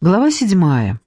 Глава седьмая.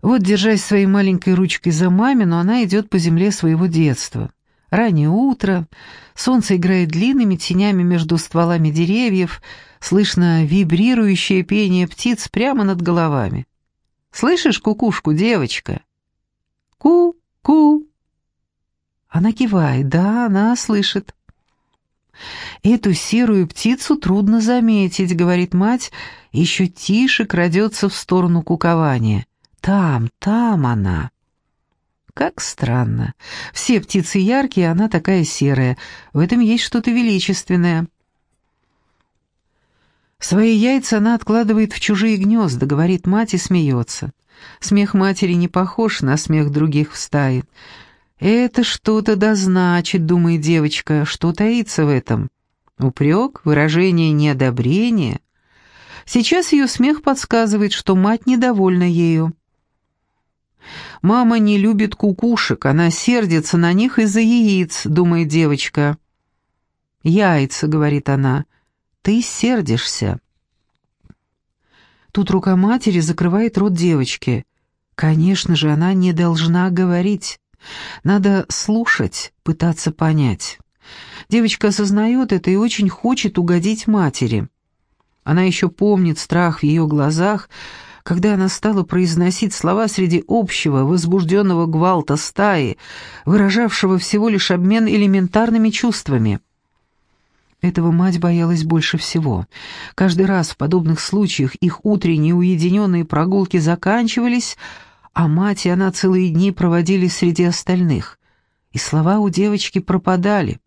Вот, держась своей маленькой ручкой за мамину, она идет по земле своего детства. Раннее утро, солнце играет длинными тенями между стволами деревьев, слышно вибрирующее пение птиц прямо над головами. «Слышишь кукушку, девочка?» «Ку-ку!» Она кивает, да, она слышит. «Эту серую птицу трудно заметить», — говорит мать, еще тише крадется в сторону кукования. «Там, там она». Как странно. Все птицы яркие, а она такая серая. В этом есть что-то величественное. Свои яйца она откладывает в чужие гнезда, говорит мать и смеется. Смех матери не похож на смех других в стае. «Это что-то да значит», — думает девочка, — «что таится в этом?» Упрек, выражение неодобрения. Сейчас ее смех подсказывает, что мать недовольна ею. «Мама не любит кукушек, она сердится на них из-за яиц», — думает девочка. «Яйца», — говорит она, — «ты сердишься». Тут рука матери закрывает рот девочки. Конечно же, она не должна говорить. Надо слушать, пытаться понять. Девочка осознает это и очень хочет угодить матери. Она еще помнит страх в ее глазах, когда она стала произносить слова среди общего, возбужденного гвалта стаи, выражавшего всего лишь обмен элементарными чувствами. Этого мать боялась больше всего. Каждый раз в подобных случаях их утренние уединенные прогулки заканчивались, а мать и она целые дни проводили среди остальных, и слова у девочки пропадали.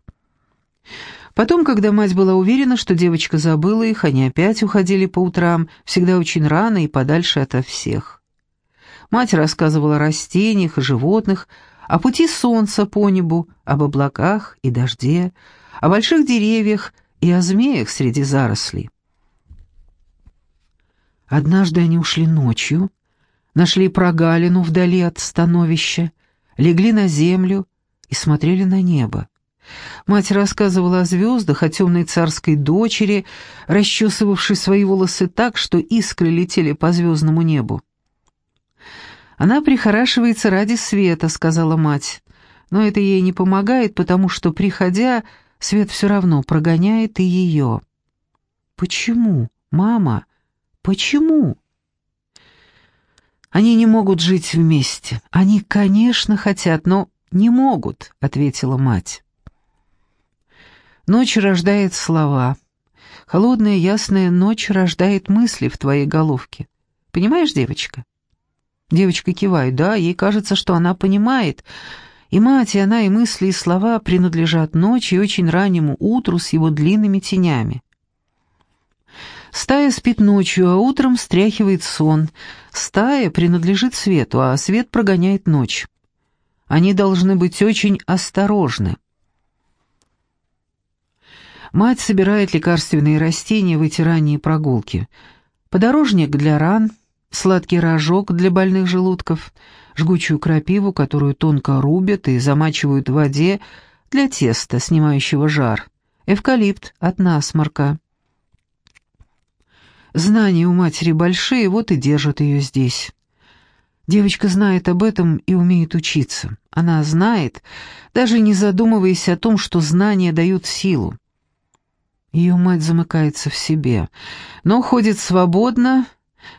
Потом, когда мать была уверена, что девочка забыла их, они опять уходили по утрам, всегда очень рано и подальше ото всех. Мать рассказывала о растениях и животных, о пути солнца по небу, об облаках и дожде, о больших деревьях и о змеях среди зарослей. Однажды они ушли ночью, нашли прогалину вдали от становища, легли на землю и смотрели на небо. Мать рассказывала о звездах, о темной царской дочери, расчесывавшей свои волосы так, что искры летели по звездному небу. «Она прихорашивается ради света», — сказала мать, «но это ей не помогает, потому что, приходя, свет все равно прогоняет и ее». «Почему, мама? Почему?» Они не могут жить вместе. Они, конечно, хотят, но не могут, ответила мать. Ночь рождает слова. Холодная ясная ночь рождает мысли в твоей головке. Понимаешь, девочка? Девочка кивает. Да, ей кажется, что она понимает. И мать, и она, и мысли, и слова принадлежат ночи и очень раннему утру с его длинными тенями. Стая спит ночью, а утром стряхивает сон. Стая принадлежит свету, а свет прогоняет ночь. Они должны быть очень осторожны. Мать собирает лекарственные растения в эти ранние прогулки. Подорожник для ран, сладкий рожок для больных желудков, жгучую крапиву, которую тонко рубят и замачивают в воде для теста, снимающего жар, эвкалипт от насморка. Знания у матери большие, вот и держат ее здесь. Девочка знает об этом и умеет учиться. Она знает, даже не задумываясь о том, что знания дают силу. Ее мать замыкается в себе, но ходит свободно,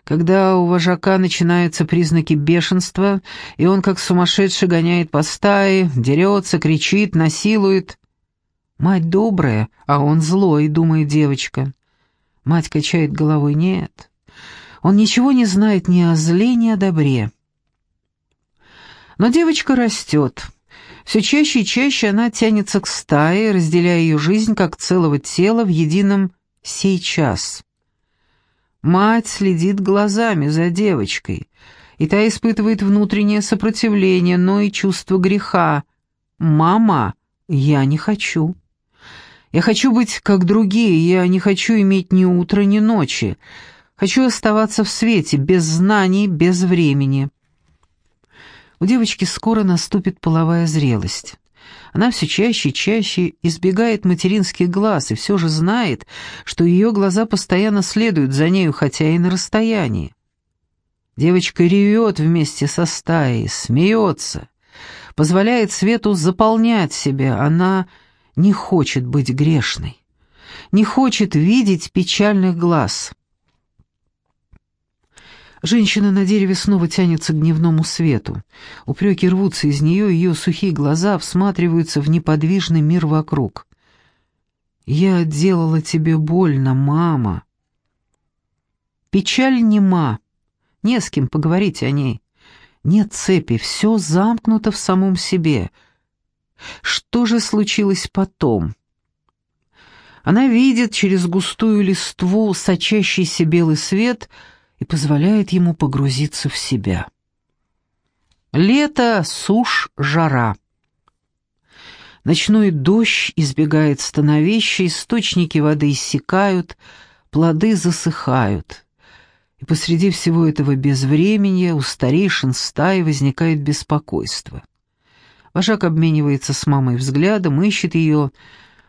когда у вожака начинаются признаки бешенства, и он как сумасшедший гоняет по стае, дерется, кричит, насилует. Мать добрая, а он злой, думает девочка. Мать качает головой. Нет, он ничего не знает ни о зле, ни о добре. Но девочка растет. Все чаще и чаще она тянется к стае, разделяя ее жизнь как целого тела в едином «сейчас». Мать следит глазами за девочкой, и та испытывает внутреннее сопротивление, но и чувство греха. «Мама, я не хочу». Я хочу быть как другие, я не хочу иметь ни утра, ни ночи. Хочу оставаться в свете, без знаний, без времени. У девочки скоро наступит половая зрелость. Она все чаще и чаще избегает материнских глаз и все же знает, что ее глаза постоянно следуют за нею, хотя и на расстоянии. Девочка ревет вместе со стаей, смеется, позволяет свету заполнять себя. Она не хочет быть грешной, не хочет видеть печальных глаз. Женщина на дереве снова тянется к дневному свету. Упреки рвутся из нее, ее сухие глаза всматриваются в неподвижный мир вокруг. «Я делала тебе больно, мама». Печаль нема, не с кем поговорить о ней. Нет цепи, все замкнуто в самом себе. Что же случилось потом? Она видит через густую листву сочащийся белый свет — и позволяет ему погрузиться в себя. Лето, сушь, жара. Ночной дождь избегает становища, источники воды иссякают, плоды засыхают. И посреди всего этого безвременья у старейшин стаи возникает беспокойство. Вожак обменивается с мамой взглядом, ищет ее,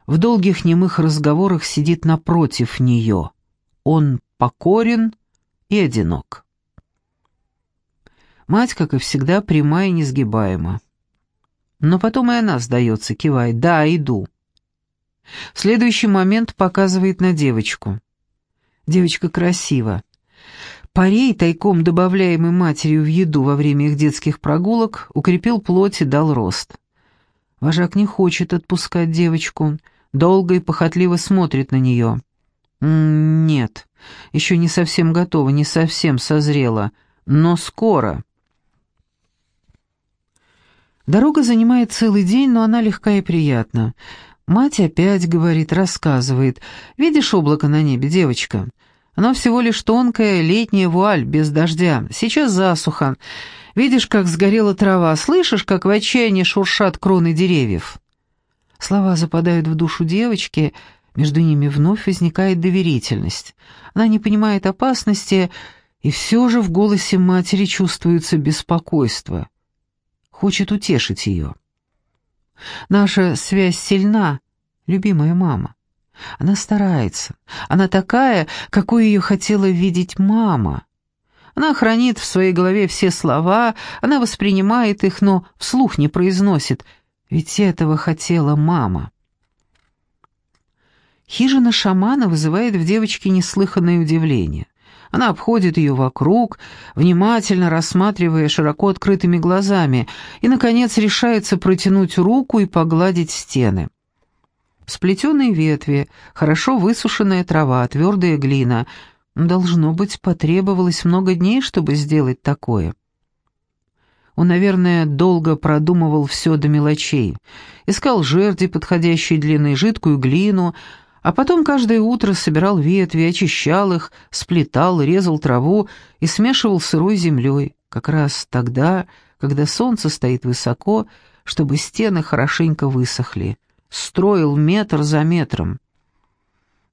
в долгих немых разговорах сидит напротив нее. Он покорен, и одинок. Мать, как и всегда, прямая и несгибаема. Но потом и она сдается, кивает «Да, иду». Следующий момент показывает на девочку. Девочка красива. Парей, тайком добавляемый матерью в еду во время их детских прогулок, укрепил плоть и дал рост. Вожак не хочет отпускать девочку, долго и похотливо смотрит на нее. «Нет, еще не совсем готова, не совсем созрела, но скоро». Дорога занимает целый день, но она легка и приятна. Мать опять говорит, рассказывает. «Видишь облако на небе, девочка? Оно всего лишь тонкая летняя вуаль, без дождя. Сейчас засуха. Видишь, как сгорела трава, слышишь, как в отчаянии шуршат кроны деревьев?» Слова западают в душу девочки, между ними вновь возникает доверительность. Она не понимает опасности, и все же в голосе матери чувствуется беспокойство. Хочет утешить ее. Наша связь сильна, любимая мама. Она старается. Она такая, какой ее хотела видеть мама. Она хранит в своей голове все слова, она воспринимает их, но вслух не произносит, ведь этого хотела мама. Хижина шамана вызывает в девочке неслыханное удивление. Она обходит ее вокруг, внимательно рассматривая широко открытыми глазами, и, наконец, решается протянуть руку и погладить стены. Сплетенные ветви, хорошо высушенная трава, твердая глина. Должно быть, потребовалось много дней, чтобы сделать такое. Он, наверное, долго продумывал все до мелочей. Искал жерди подходящей длины, жидкую глину — а потом каждое утро собирал ветви, очищал их, сплетал, резал траву и смешивал сырой землей, как раз тогда, когда солнце стоит высоко, чтобы стены хорошенько высохли. Строил метр за метром.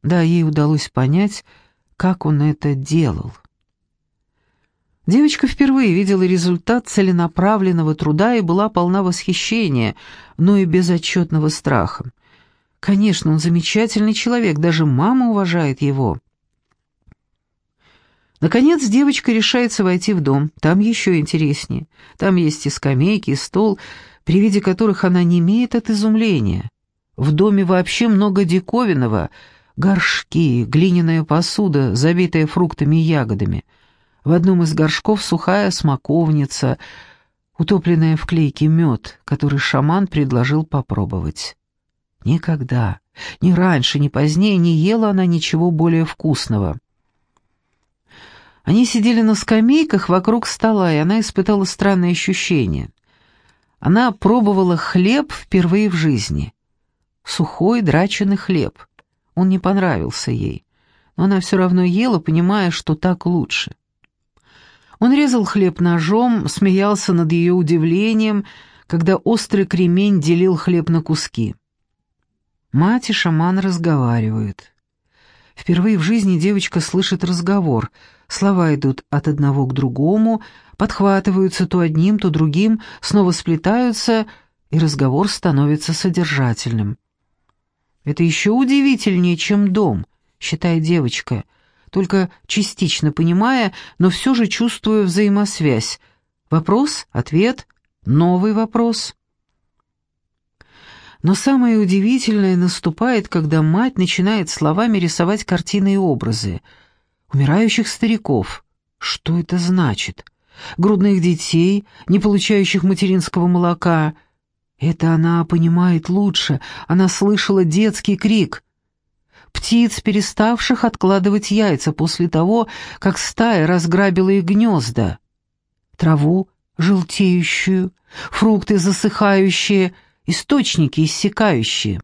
Да, ей удалось понять, как он это делал. Девочка впервые видела результат целенаправленного труда и была полна восхищения, но и безотчетного страха. Конечно, он замечательный человек, даже мама уважает его. Наконец девочка решается войти в дом. Там еще интереснее. Там есть и скамейки, и стол, при виде которых она не имеет от изумления. В доме вообще много диковинного. Горшки, глиняная посуда, забитая фруктами и ягодами. В одном из горшков сухая смоковница, утопленная в клейке мед, который шаман предложил попробовать. Никогда, ни раньше, ни позднее не ела она ничего более вкусного. Они сидели на скамейках вокруг стола, и она испытала странное ощущение. Она пробовала хлеб впервые в жизни. Сухой, драченый хлеб. Он не понравился ей, но она все равно ела, понимая, что так лучше. Он резал хлеб ножом, смеялся над ее удивлением, когда острый кремень делил хлеб на куски. Мать и шаман разговаривают. Впервые в жизни девочка слышит разговор. Слова идут от одного к другому, подхватываются то одним, то другим, снова сплетаются и разговор становится содержательным. «Это еще удивительнее, чем дом», — считает девочка, только частично понимая, но все же чувствуя взаимосвязь. Вопрос, ответ, новый вопрос. Но самое удивительное наступает, когда мать начинает словами рисовать картины и образы. Умирающих стариков. Что это значит? Грудных детей, не получающих материнского молока. Это она понимает лучше. Она слышала детский крик. Птиц, переставших откладывать яйца после того, как стая разграбила их гнезда. Траву, желтеющую, фрукты засыхающие — источники иссякающие.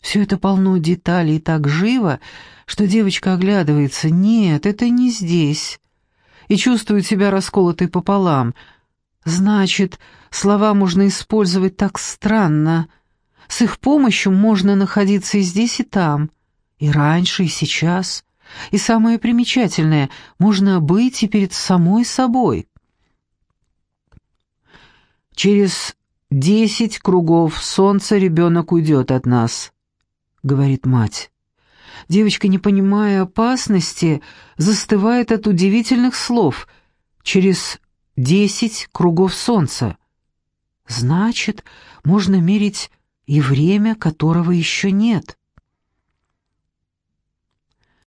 Все это полно деталей так живо, что девочка оглядывается. Нет, это не здесь. И чувствует себя расколотой пополам. Значит, слова можно использовать так странно. С их помощью можно находиться и здесь, и там. И раньше, и сейчас. И самое примечательное, можно быть и перед самой собой. Через «Десять кругов, солнце, ребенок уйдет от нас», — говорит мать. Девочка, не понимая опасности, застывает от удивительных слов. «Через десять кругов солнца». Значит, можно мерить и время, которого еще нет.